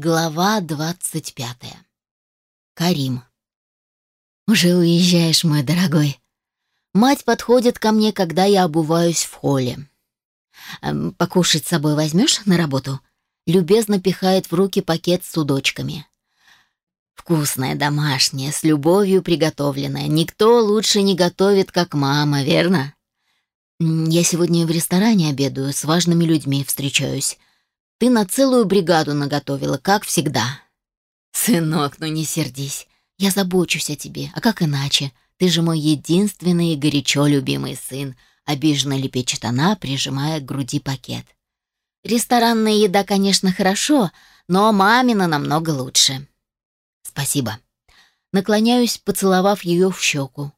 Глава двадцать пятая. Карим. «Уже уезжаешь, мой дорогой?» Мать подходит ко мне, когда я обуваюсь в холле. «Эм, «Покушать с собой возьмешь на работу?» Любезно пихает в руки пакет с удочками. «Вкусное, домашнее, с любовью приготовленное. Никто лучше не готовит, как мама, верно?» «Я сегодня в ресторане обедаю, с важными людьми встречаюсь. Ты на целую бригаду наготовила, как всегда. Сынок, ну не сердись. Я забочусь о тебе. А как иначе? Ты же мой единственный и горячо любимый сын. Обиженно лепечет она, прижимая к груди пакет. Ресторанная еда, конечно, хорошо, но мамина намного лучше. Спасибо. Наклоняюсь, поцеловав ее в щеку.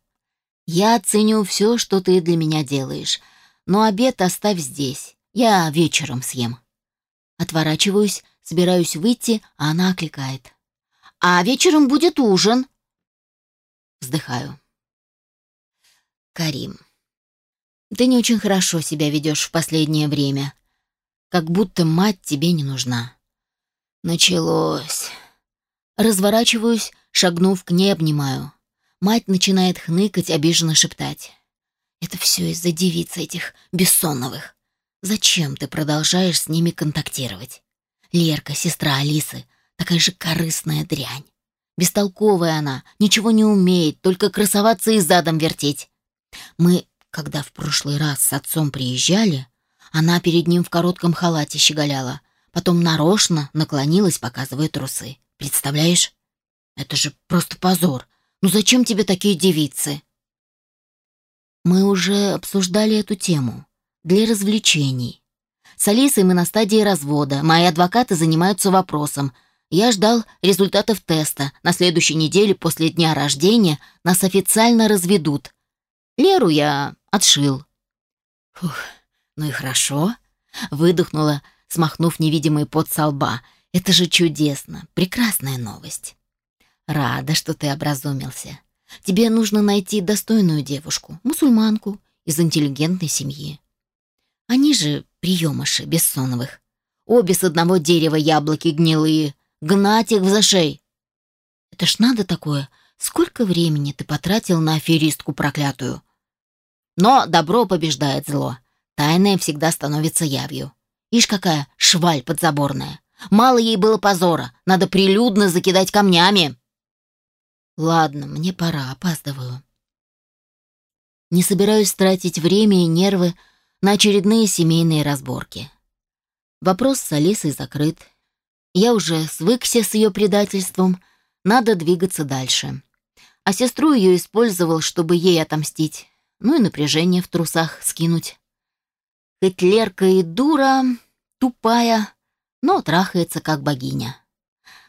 Я ценю все, что ты для меня делаешь, но обед оставь здесь. Я вечером съем. Отворачиваюсь, собираюсь выйти, а она окликает. «А вечером будет ужин!» Вздыхаю. «Карим, ты не очень хорошо себя ведешь в последнее время. Как будто мать тебе не нужна». Началось. Разворачиваюсь, шагнув к ней, обнимаю. Мать начинает хныкать, обиженно шептать. «Это все из-за девиц этих бессонновых. Зачем ты продолжаешь с ними контактировать? Лерка, сестра Алисы, такая же корыстная дрянь. Бестолковая она, ничего не умеет, только красоваться и задом вертеть. Мы, когда в прошлый раз с отцом приезжали, она перед ним в коротком халате щеголяла, потом нарочно наклонилась, показывая трусы. Представляешь? Это же просто позор. Ну зачем тебе такие девицы? Мы уже обсуждали эту тему для развлечений. С Алисой мы на стадии развода. Мои адвокаты занимаются вопросом. Я ждал результатов теста. На следующей неделе после дня рождения нас официально разведут. Леру я отшил. Фух, ну и хорошо. Выдохнула, смахнув невидимый пот со лба. Это же чудесно, прекрасная новость. Рада, что ты образумился. Тебе нужно найти достойную девушку, мусульманку, из интеллигентной семьи. Они же приемыши Бессоновых. Обе с одного дерева яблоки гнилые. Гнать их в зашей. Это ж надо такое. Сколько времени ты потратил на аферистку проклятую? Но добро побеждает зло. Тайное всегда становится явью. Ишь какая шваль подзаборная. Мало ей было позора. Надо прилюдно закидать камнями. Ладно, мне пора, опаздываю. Не собираюсь тратить время и нервы на очередные семейные разборки. Вопрос с Алисой закрыт. Я уже свыкся с ее предательством, надо двигаться дальше. А сестру ее использовал, чтобы ей отомстить, ну и напряжение в трусах скинуть. Хоть Лерка и дура, тупая, но трахается как богиня.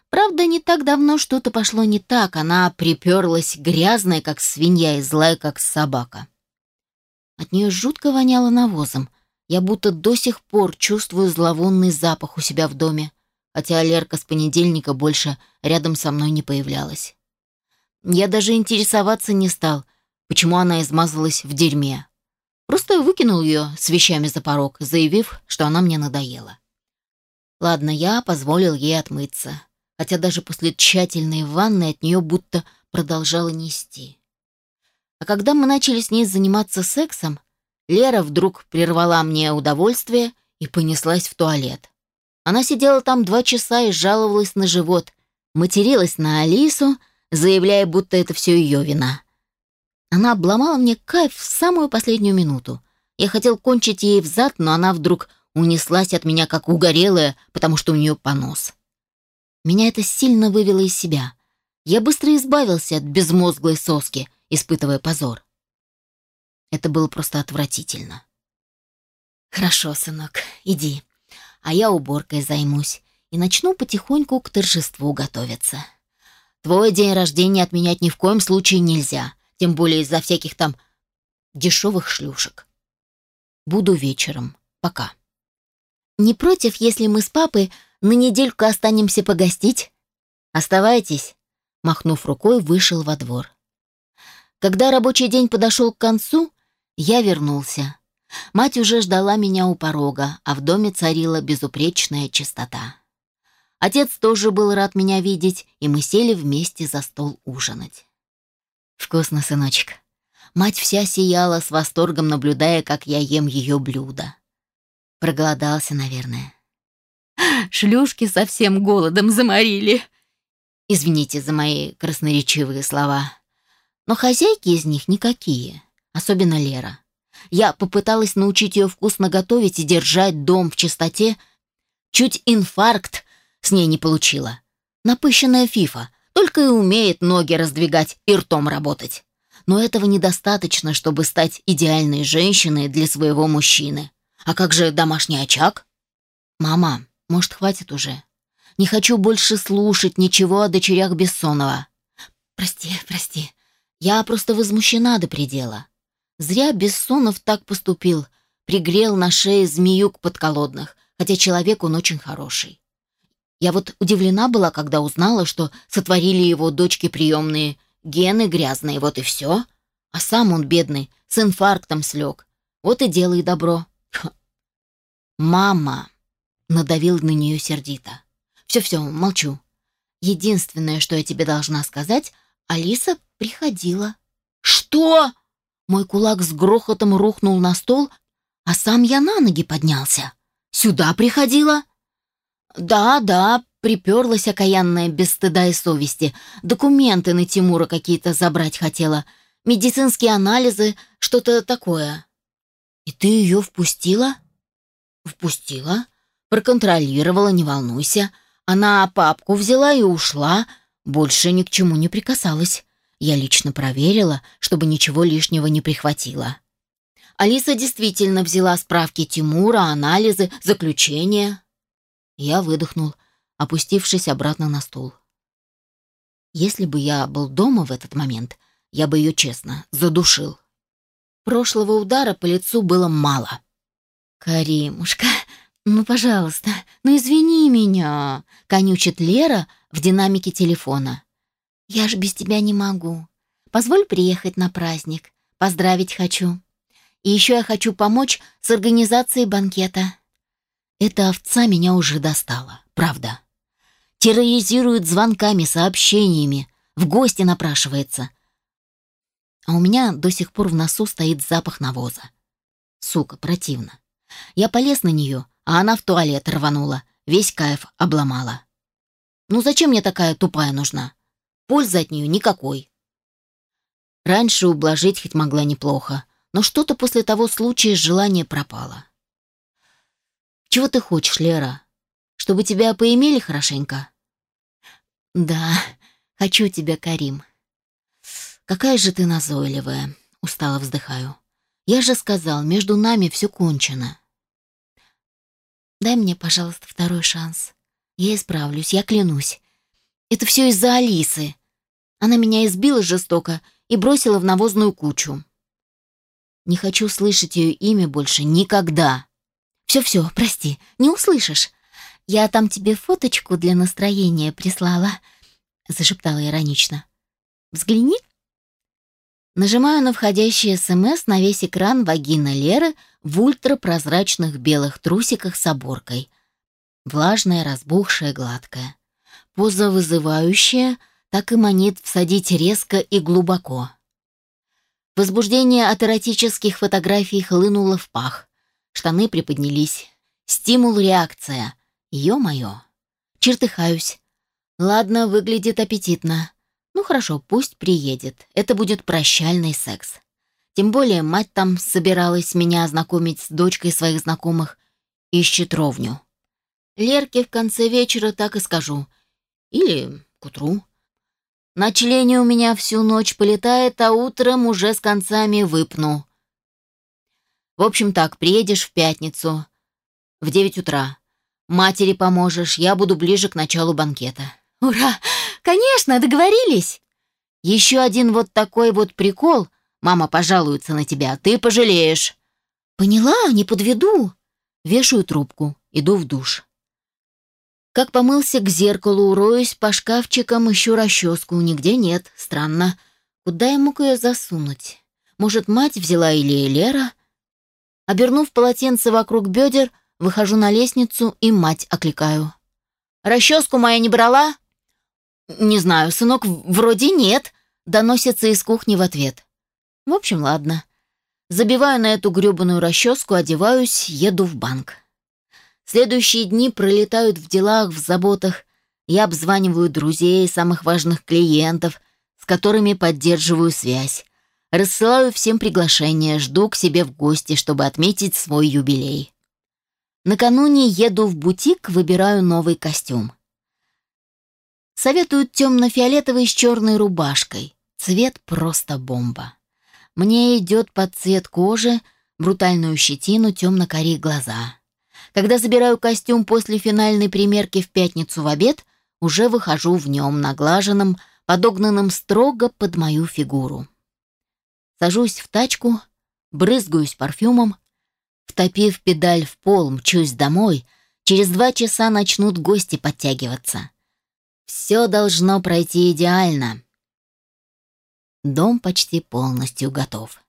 Правда, не так давно что-то пошло не так, она приперлась грязная, как свинья, и злая, как собака. От нее жутко воняло навозом. Я будто до сих пор чувствую зловонный запах у себя в доме, хотя Лерка с понедельника больше рядом со мной не появлялась. Я даже интересоваться не стал, почему она измазалась в дерьме. Просто выкинул ее с вещами за порог, заявив, что она мне надоела. Ладно, я позволил ей отмыться, хотя даже после тщательной ванны от нее будто продолжала нести. А когда мы начали с ней заниматься сексом, Лера вдруг прервала мне удовольствие и понеслась в туалет. Она сидела там два часа и жаловалась на живот, материлась на Алису, заявляя, будто это все ее вина. Она обломала мне кайф в самую последнюю минуту. Я хотел кончить ей в зад, но она вдруг унеслась от меня как угорелая, потому что у нее понос. Меня это сильно вывело из себя. Я быстро избавился от безмозглой соски — испытывая позор. Это было просто отвратительно. «Хорошо, сынок, иди, а я уборкой займусь и начну потихоньку к торжеству готовиться. Твой день рождения отменять ни в коем случае нельзя, тем более из-за всяких там дешевых шлюшек. Буду вечером. Пока». «Не против, если мы с папой на недельку останемся погостить?» «Оставайтесь», — махнув рукой, вышел во двор. Когда рабочий день подошел к концу, я вернулся. Мать уже ждала меня у порога, а в доме царила безупречная чистота. Отец тоже был рад меня видеть, и мы сели вместе за стол ужинать. Вкусно, сыночек. Мать вся сияла с восторгом, наблюдая, как я ем ее блюдо. Проголодался, наверное. Шлюшки совсем голодом заморили. Извините за мои красноречивые слова. Но хозяйки из них никакие, особенно Лера. Я попыталась научить ее вкусно готовить и держать дом в чистоте. Чуть инфаркт с ней не получила. Напыщенная фифа, только и умеет ноги раздвигать и ртом работать. Но этого недостаточно, чтобы стать идеальной женщиной для своего мужчины. А как же домашний очаг? Мама, может, хватит уже? Не хочу больше слушать ничего о дочерях Бессонова. Прости, прости. Я просто возмущена до предела. Зря Бессонов так поступил. Пригрел на шее змеюк подколодных, хотя человек он очень хороший. Я вот удивлена была, когда узнала, что сотворили его дочки приемные. Гены грязные, вот и все. А сам он, бедный, с инфарктом слег. Вот и делай добро. «Мама!» — надавил на нее сердито. «Все-все, молчу. Единственное, что я тебе должна сказать, Алиса приходила». «Что?» Мой кулак с грохотом рухнул на стол, а сам я на ноги поднялся. «Сюда приходила?» «Да, да», — приперлась окаянная без стыда и совести. «Документы на Тимура какие-то забрать хотела. Медицинские анализы, что-то такое». «И ты ее впустила?» «Впустила. Проконтролировала, не волнуйся. Она папку взяла и ушла. Больше ни к чему не прикасалась. Я лично проверила, чтобы ничего лишнего не прихватила». Алиса действительно взяла справки Тимура, анализы, заключения. Я выдохнул, опустившись обратно на стул. Если бы я был дома в этот момент, я бы ее честно задушил. Прошлого удара по лицу было мало. «Каримушка, ну, пожалуйста, ну извини меня», — конючит Лера в динамике телефона. «Я ж без тебя не могу. Позволь приехать на праздник. Поздравить хочу. И еще я хочу помочь с организацией банкета». Эта овца меня уже достала, правда. Терроризирует звонками, сообщениями, в гости напрашивается. А у меня до сих пор в носу стоит запах навоза. Сука, противно. Я полез на нее, а она в туалет рванула, весь кайф обломала. Ну зачем мне такая тупая нужна? Пользы от нее никакой. Раньше ублажить хоть могла неплохо, но что-то после того случая желание пропало. Чего ты хочешь, Лера? Чтобы тебя поимели хорошенько? Да, хочу тебя, Карим. Какая же ты назойливая, устало вздыхаю. Я же сказал, между нами все кончено. Дай мне, пожалуйста, второй шанс. Я исправлюсь, я клянусь. Это все из-за Алисы. Она меня избила жестоко и бросила в навозную кучу. Не хочу слышать ее имя больше никогда. Все-все, прости, не услышишь. Я там тебе фоточку для настроения прислала, зашептала иронично. Взгляни. Нажимаю на входящий СМС на весь экран вагина Леры в ультрапрозрачных белых трусиках с оборкой. Влажная, разбухшая, гладкая. Поза вызывающая, так и манит всадить резко и глубоко. Возбуждение от эротических фотографий хлынуло в пах. Штаны приподнялись. Стимул-реакция. Ё-моё. Чертыхаюсь. Ладно, выглядит аппетитно. Ну хорошо, пусть приедет. Это будет прощальный секс. Тем более мать там собиралась меня ознакомить с дочкой своих знакомых. Ищет ровню. Лерке в конце вечера так и скажу. Или к утру. На члене у меня всю ночь полетает, а утром уже с концами выпну. В общем так, приедешь в пятницу в девять утра. Матери поможешь, я буду ближе к началу банкета. Ура! Конечно, договорились. Еще один вот такой вот прикол. Мама пожалуется на тебя, ты пожалеешь. Поняла, не подведу. Вешаю трубку, иду в душ. Как помылся к зеркалу, роюсь по шкафчикам, ищу расческу. Нигде нет, странно. Куда я мог ее засунуть? Может, мать взяла или Лера? Обернув полотенце вокруг бедер, выхожу на лестницу и мать окликаю. Расческу моя не брала?» «Не знаю, сынок, вроде нет», — доносится из кухни в ответ. «В общем, ладно. Забиваю на эту грёбаную расческу, одеваюсь, еду в банк. Следующие дни пролетают в делах, в заботах. Я обзваниваю друзей, самых важных клиентов, с которыми поддерживаю связь. Рассылаю всем приглашения, жду к себе в гости, чтобы отметить свой юбилей. Накануне еду в бутик, выбираю новый костюм. Советуют темно-фиолетовый с черной рубашкой. Цвет просто бомба. Мне идет под цвет кожи, брутальную щетину, темно-карие глаза. Когда забираю костюм после финальной примерки в пятницу в обед, уже выхожу в нем, наглаженном, подогнанном строго под мою фигуру. Сажусь в тачку, брызгаюсь парфюмом, втопив педаль в пол, мчусь домой. Через два часа начнут гости подтягиваться. Все должно пройти идеально. Дом почти полностью готов.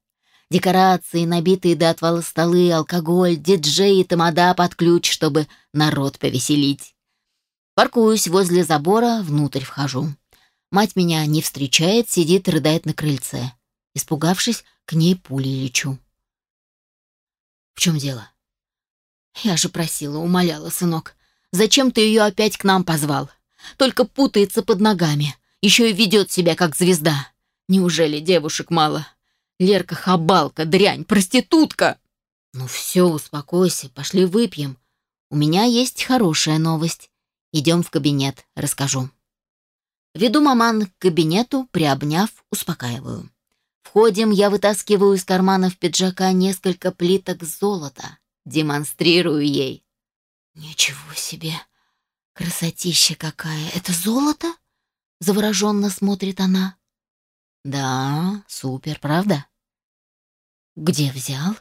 Декорации, набитые до отвала столы, алкоголь, диджей и тамада под ключ, чтобы народ повеселить. Паркуюсь возле забора, внутрь вхожу. Мать меня не встречает, сидит, рыдает на крыльце. Испугавшись, к ней пулей лечу. «В чем дело?» «Я же просила, умоляла, сынок. Зачем ты ее опять к нам позвал? Только путается под ногами. Еще и ведет себя, как звезда. Неужели девушек мало? Лерка хабалка, дрянь, проститутка!» «Ну все, успокойся, пошли выпьем. У меня есть хорошая новость. Идем в кабинет, расскажу». Веду маман к кабинету, приобняв, успокаиваю. Входим, я вытаскиваю из карманов пиджака несколько плиток золота. Демонстрирую ей. «Ничего себе! Красотища какая! Это золото?» Завороженно смотрит она. «Да, супер, правда?» «Где взял?»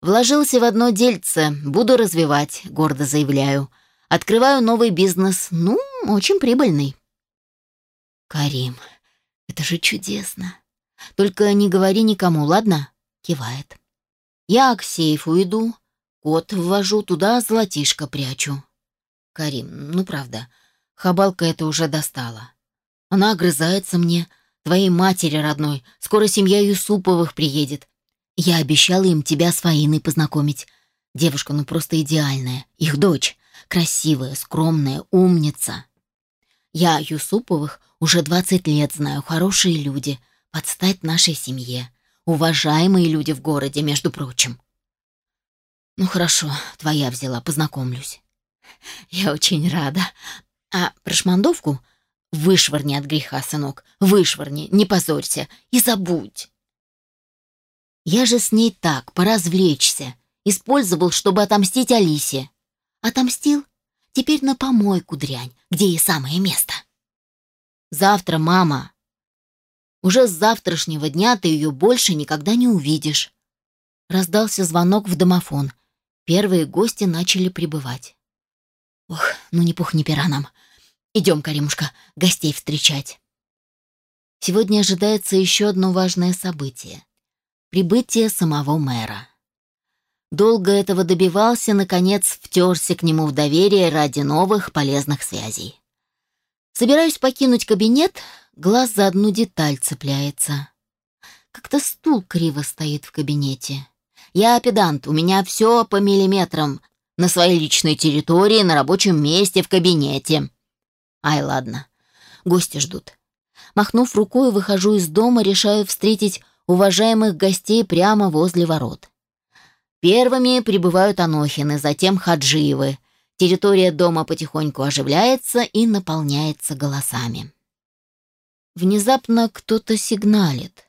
«Вложился в одно дельце, буду развивать», — гордо заявляю. «Открываю новый бизнес, ну, очень прибыльный». «Карим, это же чудесно!» Только не говори никому, ладно?» Кивает. «Я к сейфу иду, кот ввожу, туда золотишко прячу». «Карим, ну правда, хабалка это уже достала. Она огрызается мне, твоей матери родной, скоро семья Юсуповых приедет. Я обещала им тебя с Фаиной познакомить. Девушка ну просто идеальная, их дочь, красивая, скромная, умница. Я Юсуповых уже 20 лет знаю, хорошие люди — подстать нашей семье. Уважаемые люди в городе, между прочим. Ну хорошо, твоя взяла, познакомлюсь. Я очень рада. А про шмандовку вышвырни от греха, сынок, вышвырни, не позорься и забудь. Я же с ней так, поразвлечься, использовал, чтобы отомстить Алисе. Отомстил? Теперь на помойку дрянь, где и самое место. Завтра, мама, уже с завтрашнего дня ты ее больше никогда не увидишь. Раздался звонок в домофон. Первые гости начали прибывать. Ох, ну ни пух, ни пера нам. Идем, Каримушка, гостей встречать. Сегодня ожидается еще одно важное событие. Прибытие самого мэра. Долго этого добивался, наконец втерся к нему в доверие ради новых полезных связей. Собираюсь покинуть кабинет, глаз за одну деталь цепляется. Как-то стул криво стоит в кабинете. Я педант, у меня все по миллиметрам. На своей личной территории, на рабочем месте, в кабинете. Ай, ладно. Гости ждут. Махнув рукой, выхожу из дома, решаю встретить уважаемых гостей прямо возле ворот. Первыми прибывают Анохины, затем Хаджиевы. Территория дома потихоньку оживляется и наполняется голосами. Внезапно кто-то сигналит.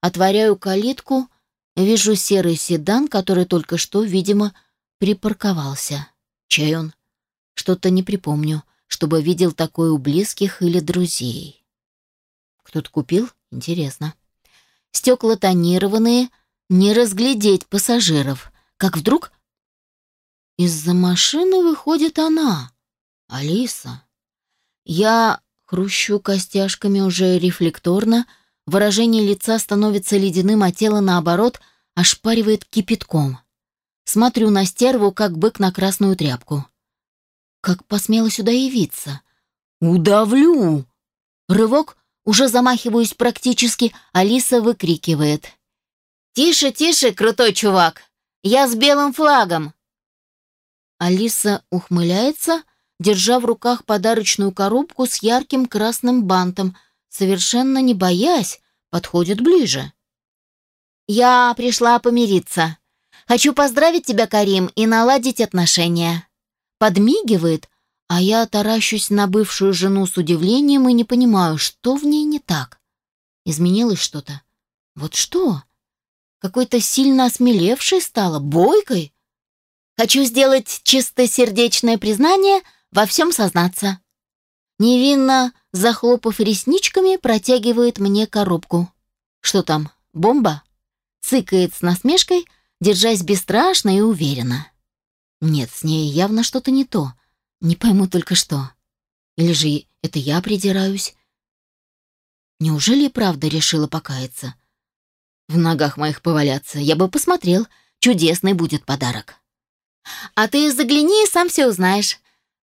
Отворяю калитку, вижу серый седан, который только что, видимо, припарковался. Чей он? Что-то не припомню, чтобы видел такой у близких или друзей. Кто-то купил? Интересно. Стекла тонированные, не разглядеть пассажиров. Как вдруг из-за машины выходит она, Алиса. Я Хрущу костяшками уже рефлекторно, выражение лица становится ледяным, а тело, наоборот, ошпаривает кипятком. Смотрю на стерву, как бык на красную тряпку. Как посмела сюда явиться? Удавлю! Рывок, уже замахиваюсь практически, Алиса выкрикивает. «Тише, тише, крутой чувак! Я с белым флагом!» Алиса ухмыляется, держа в руках подарочную коробку с ярким красным бантом, совершенно не боясь, подходит ближе. «Я пришла помириться. Хочу поздравить тебя, Карим, и наладить отношения». Подмигивает, а я таращусь на бывшую жену с удивлением и не понимаю, что в ней не так. Изменилось что-то? Вот что? Какой-то сильно осмелевшей стала, бойкой? Хочу сделать чистосердечное признание, во всем сознаться. Невинно, захлопав ресничками, протягивает мне коробку. Что там, бомба? Цыкает с насмешкой, держась бесстрашно и уверенно. Нет, с ней явно что-то не то. Не пойму только что. Или же это я придираюсь? Неужели правда решила покаяться? В ногах моих поваляться. Я бы посмотрел. Чудесный будет подарок. А ты загляни и сам все узнаешь.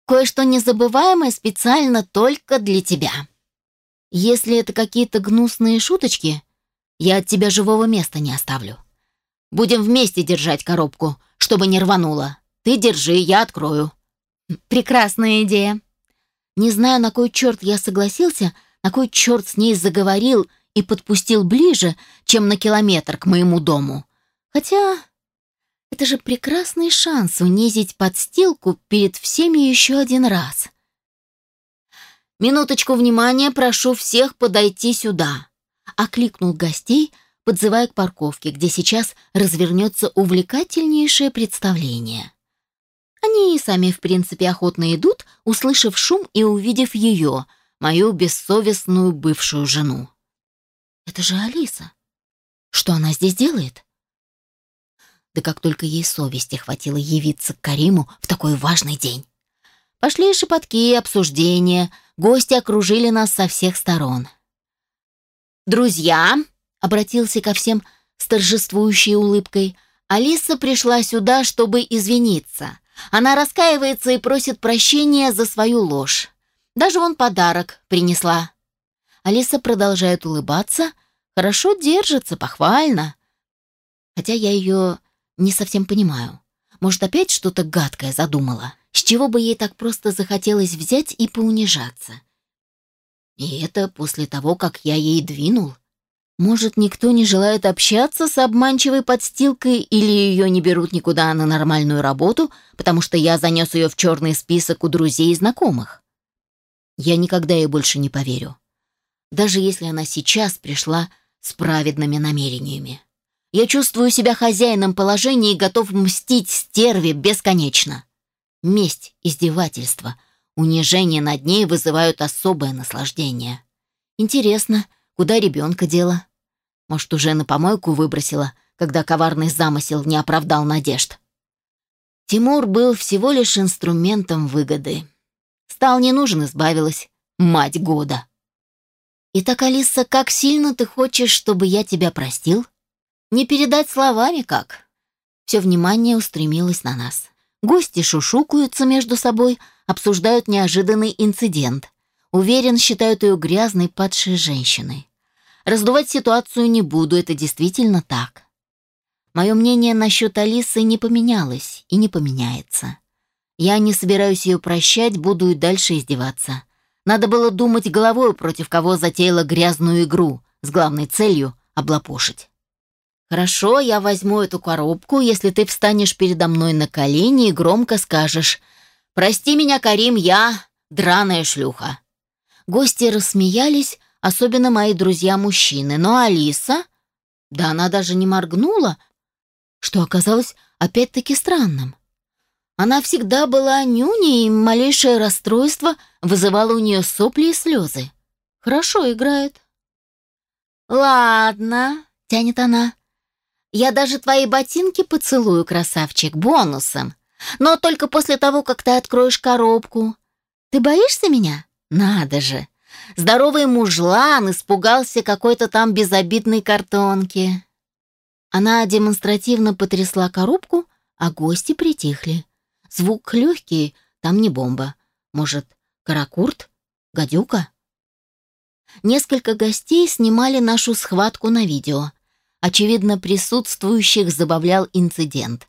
Кое-что незабываемое специально только для тебя. Если это какие-то гнусные шуточки, я от тебя живого места не оставлю. Будем вместе держать коробку, чтобы не рвануло. Ты держи, я открою. Прекрасная идея. Не знаю, на кой черт я согласился, на кой черт с ней заговорил и подпустил ближе, чем на километр к моему дому. Хотя это же прекрасный шанс унизить подстилку перед всеми еще один раз. «Минуточку внимания, прошу всех подойти сюда», — окликнул гостей, подзывая к парковке, где сейчас развернется увлекательнейшее представление. Они и сами, в принципе, охотно идут, услышав шум и увидев ее, мою бессовестную бывшую жену. Это же Алиса. Что она здесь делает? Да как только ей совести хватило явиться к Кариму в такой важный день. Пошли шепотки обсуждения, гости окружили нас со всех сторон. «Друзья», — обратился ко всем с торжествующей улыбкой, «Алиса пришла сюда, чтобы извиниться. Она раскаивается и просит прощения за свою ложь. Даже вон подарок принесла. Алиса продолжает улыбаться, хорошо держится, похвально. Хотя я ее не совсем понимаю. Может, опять что-то гадкое задумала? С чего бы ей так просто захотелось взять и поунижаться? И это после того, как я ей двинул? Может, никто не желает общаться с обманчивой подстилкой или ее не берут никуда на нормальную работу, потому что я занес ее в черный список у друзей и знакомых? Я никогда ей больше не поверю. Даже если она сейчас пришла с праведными намерениями. Я чувствую себя хозяином положения и готов мстить стерве бесконечно. Месть, издевательство, унижение над ней вызывают особое наслаждение. Интересно, куда ребенка дело? Может, уже на помойку выбросила, когда коварный замысел не оправдал надежд. Тимур был всего лишь инструментом выгоды. Стал не нужен, избавилась. Мать года. Итак, Алиса, как сильно ты хочешь, чтобы я тебя простил? Не передать словами как. Все внимание устремилось на нас. Гости шушукаются между собой, обсуждают неожиданный инцидент. Уверен, считают ее грязной падшей женщиной. Раздувать ситуацию не буду, это действительно так. Мое мнение насчет Алисы не поменялось и не поменяется. Я не собираюсь ее прощать, буду и дальше издеваться. Надо было думать головой, против кого затеяла грязную игру, с главной целью — облапошить. «Хорошо, я возьму эту коробку, если ты встанешь передо мной на колени и громко скажешь «Прости меня, Карим, я драная шлюха». Гости рассмеялись, особенно мои друзья-мужчины. Но Алиса... Да она даже не моргнула, что оказалось опять-таки странным. Она всегда была нюней, и малейшее расстройство вызывало у нее сопли и слезы. Хорошо играет. «Ладно», — тянет она. «Я даже твои ботинки поцелую, красавчик, бонусом. Но только после того, как ты откроешь коробку. Ты боишься меня? Надо же. Здоровый мужлан испугался какой-то там безобидной картонки. Она демонстративно потрясла коробку, а гости притихли. Звук легкий, там не бомба. Может, каракурт? Гадюка? Несколько гостей снимали нашу схватку на видео. Очевидно, присутствующих забавлял инцидент.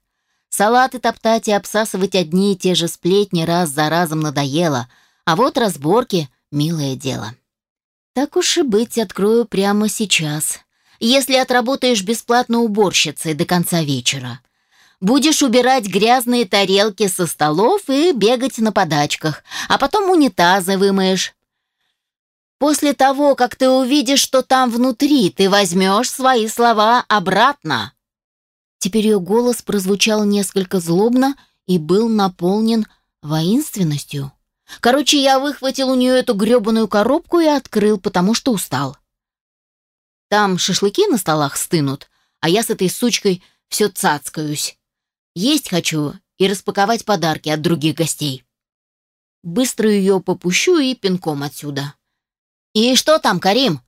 Салаты топтать и обсасывать одни и те же сплетни раз за разом надоело, а вот разборки — милое дело. Так уж и быть, открою прямо сейчас. Если отработаешь бесплатно уборщицей до конца вечера. Будешь убирать грязные тарелки со столов и бегать на подачках, а потом унитазы вымоешь. После того, как ты увидишь, что там внутри, ты возьмешь свои слова обратно. Теперь ее голос прозвучал несколько злобно и был наполнен воинственностью. Короче, я выхватил у нее эту гребаную коробку и открыл, потому что устал. Там шашлыки на столах стынут, а я с этой сучкой все цацкаюсь. Есть хочу и распаковать подарки от других гостей. Быстро ее попущу и пинком отсюда. «И что там, Карим?»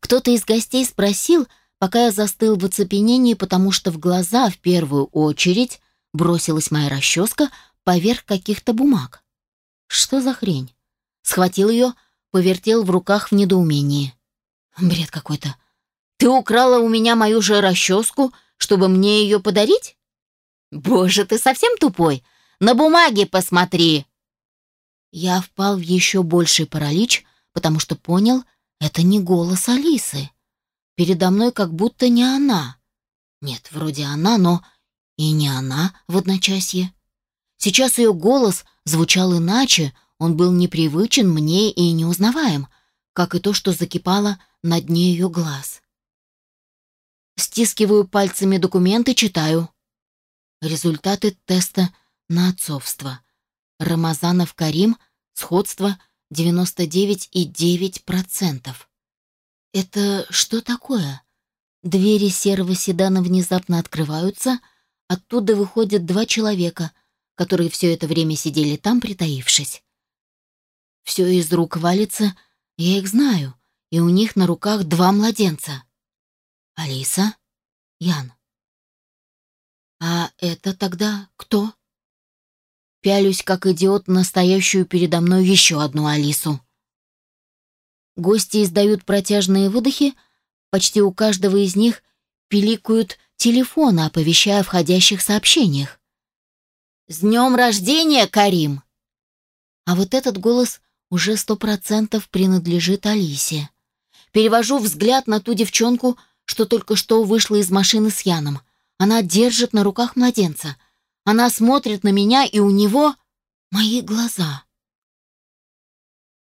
Кто-то из гостей спросил, пока я застыл в оцепенении, потому что в глаза в первую очередь бросилась моя расческа поверх каких-то бумаг. Что за хрень? Схватил ее, повертел в руках в недоумении. Бред какой-то. Ты украла у меня мою же расческу, чтобы мне ее подарить? Боже, ты совсем тупой? На бумаге посмотри. Я впал в еще больший паралич, потому что понял, это не голос Алисы. Передо мной как будто не она. Нет, вроде она, но и не она в одночасье. Сейчас ее голос звучал иначе, он был непривычен мне и неузнаваем, как и то, что закипало на дне ее глаз. Стискиваю пальцами документы, читаю. Результаты теста на отцовство. Рамазанов Карим, сходство 99,9%. Это что такое? Двери серого седана внезапно открываются, оттуда выходят два человека, которые все это время сидели там, притаившись. Все из рук валится, я их знаю, и у них на руках два младенца. Алиса, Ян. А это тогда кто? Пялюсь, как идиот, настоящую передо мной еще одну Алису. Гости издают протяжные выдохи, почти у каждого из них пиликают телефоны, оповещая о входящих сообщениях. «С днем рождения, Карим!» А вот этот голос уже сто процентов принадлежит Алисе. Перевожу взгляд на ту девчонку, что только что вышла из машины с Яном. Она держит на руках младенца. Она смотрит на меня, и у него мои глаза.